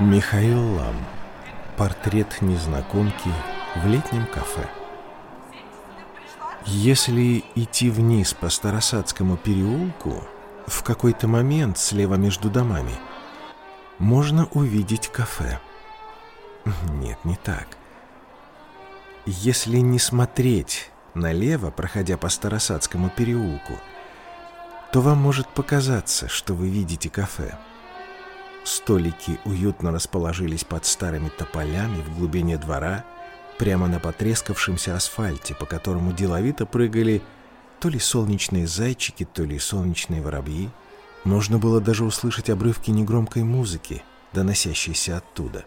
Михаил Лам. Портрет незнакомки в летнем кафе. Если идти вниз по Старосадскому переулку, в какой-то момент слева между домами можно увидеть кафе. Нет, не так. Если не смотреть налево, проходя по Старосадскому переулку, то вам может показаться, что вы видите кафе. Столики уютно расположились под старыми тополями в глубине двора, прямо на потрескавшемся асфальте, по которому деловито прыгали то ли солнечные зайчики, то ли солнечные воробьи. Можно было даже услышать обрывки негромкой музыки, доносящейся оттуда.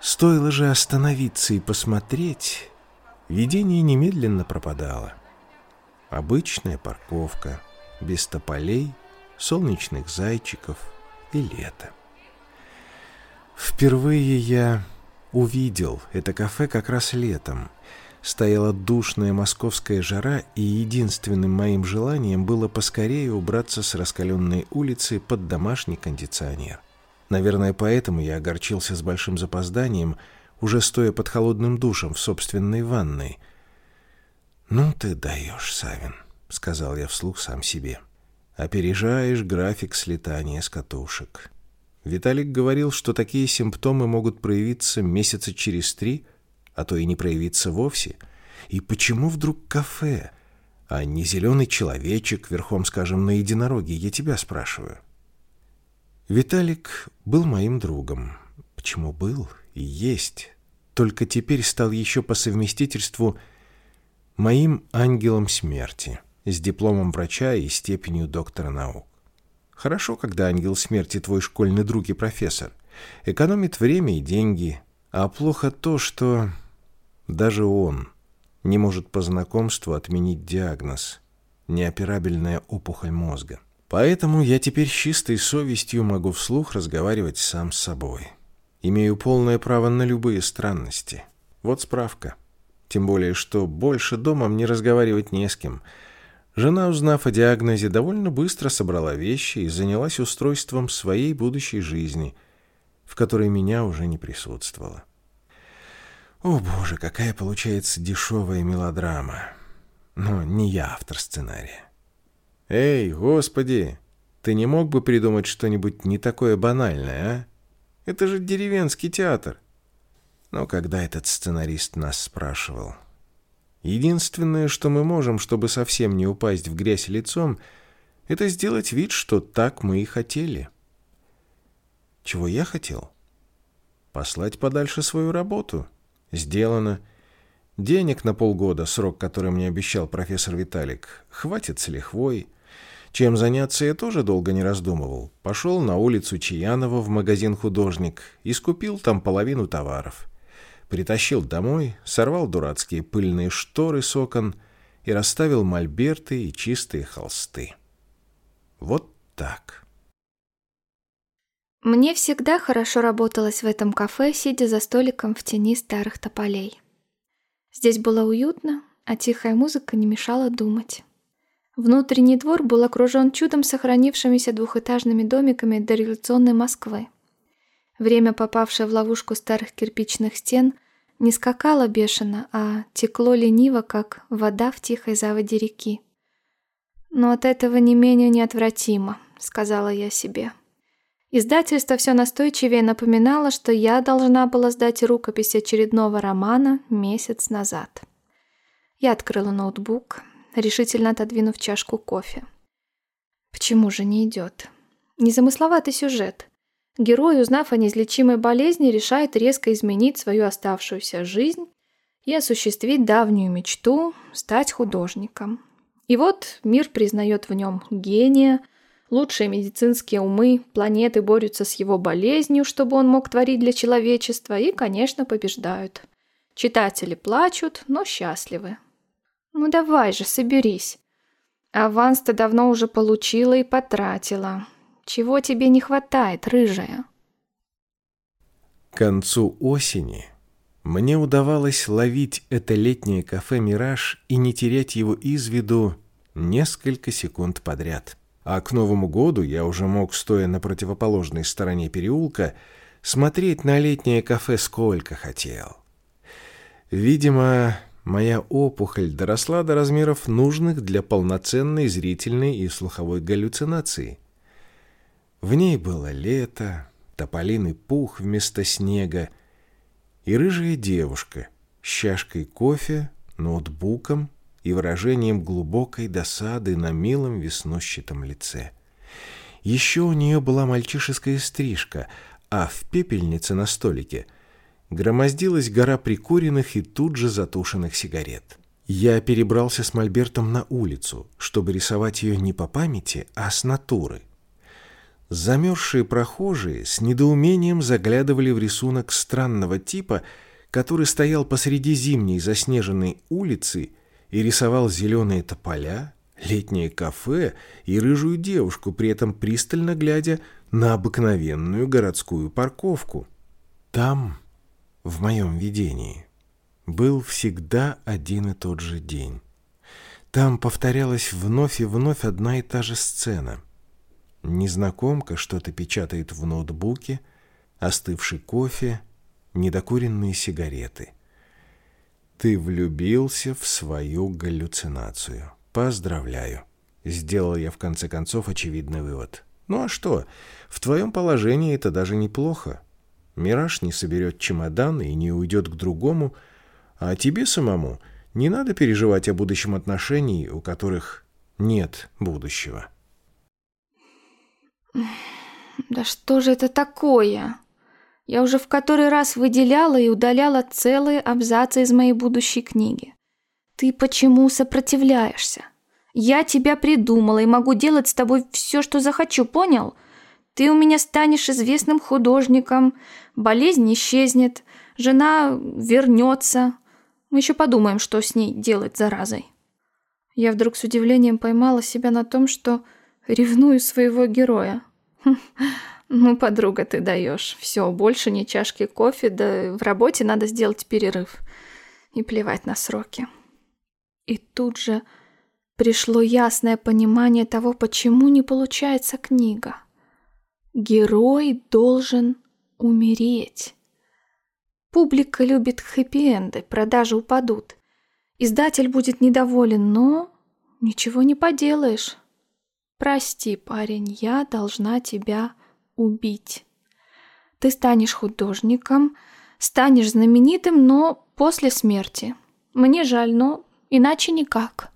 Стоило же остановиться и посмотреть, видение немедленно пропадало. Обычная парковка, без тополей, солнечных зайчиков и лета. Впервые я увидел это кафе как раз летом. Стояла душная московская жара, и единственным моим желанием было поскорее убраться с раскаленной улицы под домашний кондиционер. Наверное, поэтому я огорчился с большим запозданием, уже стоя под холодным душем в собственной ванной. «Ну ты даешь, Савин», — сказал я вслух сам себе. «Опережаешь график слетания с катушек». Виталик говорил, что такие симптомы могут проявиться месяца через три, а то и не проявиться вовсе. И почему вдруг кафе, а не зеленый человечек верхом, скажем, на единороге, я тебя спрашиваю? Виталик был моим другом. Почему был и есть? Только теперь стал еще по совместительству моим ангелом смерти с дипломом врача и степенью доктора наук. Хорошо, когда ангел смерти твой школьный друг и профессор. Экономит время и деньги. А плохо то, что даже он не может по знакомству отменить диагноз – неоперабельная опухоль мозга. Поэтому я теперь чистой совестью могу вслух разговаривать сам с собой. Имею полное право на любые странности. Вот справка. Тем более, что больше дома мне разговаривать не с кем – Жена, узнав о диагнозе, довольно быстро собрала вещи и занялась устройством своей будущей жизни, в которой меня уже не присутствовало. О боже, какая получается дешевая мелодрама. Но не я автор сценария. Эй, господи, ты не мог бы придумать что-нибудь не такое банальное, а? Это же деревенский театр. Но когда этот сценарист нас спрашивал, Единственное, что мы можем, чтобы совсем не упасть в грязь лицом, это сделать вид, что так мы и хотели. Чего я хотел? Послать подальше свою работу. Сделано. Денег на полгода, срок, который мне обещал профессор Виталик, хватит с лихвой. Чем заняться я тоже долго не раздумывал. Пошел на улицу Чаянова в магазин «Художник» и скупил там половину товаров притащил домой, сорвал дурацкие пыльные шторы с окон и расставил мольберты и чистые холсты. Вот так. Мне всегда хорошо работалось в этом кафе, сидя за столиком в тени старых тополей. Здесь было уютно, а тихая музыка не мешала думать. Внутренний двор был окружен чудом сохранившимися двухэтажными домиками дореволюционной Москвы. Время, попавшее в ловушку старых кирпичных стен, не скакало бешено, а текло лениво, как вода в тихой заводе реки. «Но от этого не менее неотвратимо», — сказала я себе. Издательство все настойчивее напоминало, что я должна была сдать рукопись очередного романа месяц назад. Я открыла ноутбук, решительно отодвинув чашку кофе. Почему же не идет? Незамысловатый сюжет. Герой, узнав о неизлечимой болезни, решает резко изменить свою оставшуюся жизнь и осуществить давнюю мечту – стать художником. И вот мир признает в нем гения, лучшие медицинские умы планеты борются с его болезнью, чтобы он мог творить для человечества, и, конечно, побеждают. Читатели плачут, но счастливы. Ну давай же, соберись. Аванс-то давно уже получила и потратила. Чего тебе не хватает, рыжая?» К концу осени мне удавалось ловить это летнее кафе «Мираж» и не терять его из виду несколько секунд подряд. А к Новому году я уже мог, стоя на противоположной стороне переулка, смотреть на летнее кафе сколько хотел. Видимо, моя опухоль доросла до размеров нужных для полноценной зрительной и слуховой галлюцинации. В ней было лето, тополиный пух вместо снега и рыжая девушка с чашкой кофе, ноутбуком и выражением глубокой досады на милом веснущатом лице. Еще у нее была мальчишеская стрижка, а в пепельнице на столике громоздилась гора прикуренных и тут же затушенных сигарет. Я перебрался с Мольбертом на улицу, чтобы рисовать ее не по памяти, а с натуры. Замерзшие прохожие с недоумением заглядывали в рисунок странного типа, который стоял посреди зимней заснеженной улицы и рисовал зеленые тополя, летнее кафе и рыжую девушку, при этом пристально глядя на обыкновенную городскую парковку. Там, в моем видении, был всегда один и тот же день. Там повторялась вновь и вновь одна и та же сцена. Незнакомка что-то печатает в ноутбуке, остывший кофе, недокуренные сигареты. Ты влюбился в свою галлюцинацию. Поздравляю. Сделал я в конце концов очевидный вывод. Ну а что? В твоем положении это даже неплохо. Мираж не соберет чемодан и не уйдет к другому, а тебе самому не надо переживать о будущем отношении, у которых нет будущего. Да что же это такое? Я уже в который раз выделяла и удаляла целые абзацы из моей будущей книги. Ты почему сопротивляешься? Я тебя придумала и могу делать с тобой все, что захочу, понял? Ты у меня станешь известным художником, болезнь исчезнет, жена вернется. Мы еще подумаем, что с ней делать заразой. Я вдруг с удивлением поймала себя на том, что ревную своего героя. Ну, подруга, ты даешь. Все, больше не чашки кофе, да в работе надо сделать перерыв. И плевать на сроки. И тут же пришло ясное понимание того, почему не получается книга. Герой должен умереть. Публика любит хэппи-энды, продажи упадут. Издатель будет недоволен, но ничего не поделаешь. Прости, парень, я должна тебя убить. Ты станешь художником, станешь знаменитым, но после смерти. Мне жаль, но иначе никак.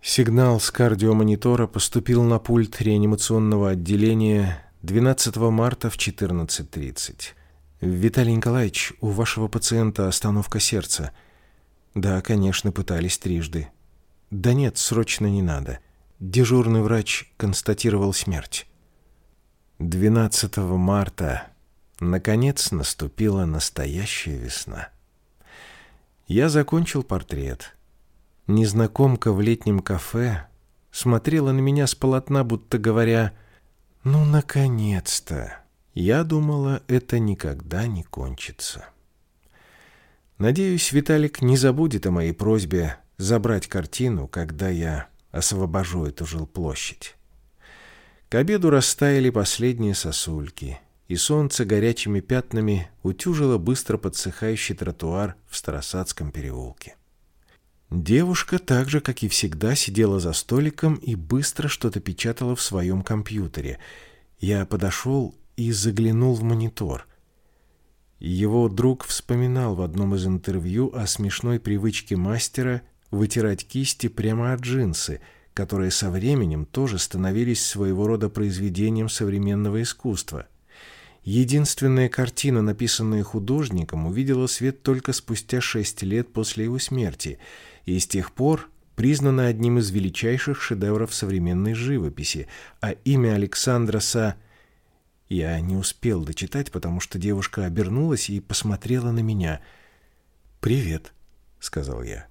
Сигнал с кардиомонитора поступил на пульт реанимационного отделения 12 марта в 14.30. «Виталий Николаевич, у вашего пациента остановка сердца». «Да, конечно, пытались трижды». «Да нет, срочно не надо». Дежурный врач констатировал смерть. 12 марта наконец наступила настоящая весна. Я закончил портрет. Незнакомка в летнем кафе смотрела на меня с полотна, будто говоря, «Ну, наконец-то!» Я думала, это никогда не кончится. Надеюсь, Виталик не забудет о моей просьбе забрать картину, когда я освобожу эту жилплощадь. К обеду растаяли последние сосульки, и солнце горячими пятнами утюжило быстро подсыхающий тротуар в Старосадском переулке. Девушка так же, как и всегда, сидела за столиком и быстро что-то печатала в своем компьютере. Я подошел и заглянул в монитор. Его друг вспоминал в одном из интервью о смешной привычке мастера вытирать кисти прямо от джинсы, которые со временем тоже становились своего рода произведением современного искусства. Единственная картина, написанная художником, увидела свет только спустя шесть лет после его смерти, и с тех пор признана одним из величайших шедевров современной живописи, а имя Александра Са... Я не успел дочитать, потому что девушка обернулась и посмотрела на меня. «Привет», — сказал я.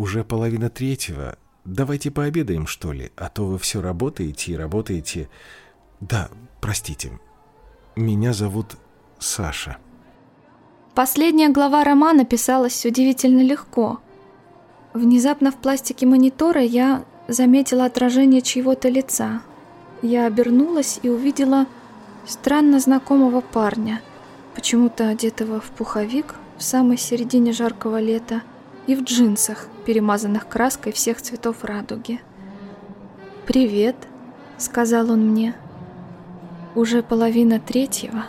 Уже половина третьего. Давайте пообедаем, что ли, а то вы все работаете и работаете. Да, простите. Меня зовут Саша. Последняя глава романа писалась удивительно легко. Внезапно в пластике монитора я заметила отражение чьего-то лица. Я обернулась и увидела Странно знакомого парня, почему-то одетого в пуховик в самой середине жаркого лета и в джинсах, перемазанных краской всех цветов радуги. «Привет», — сказал он мне. «Уже половина третьего»,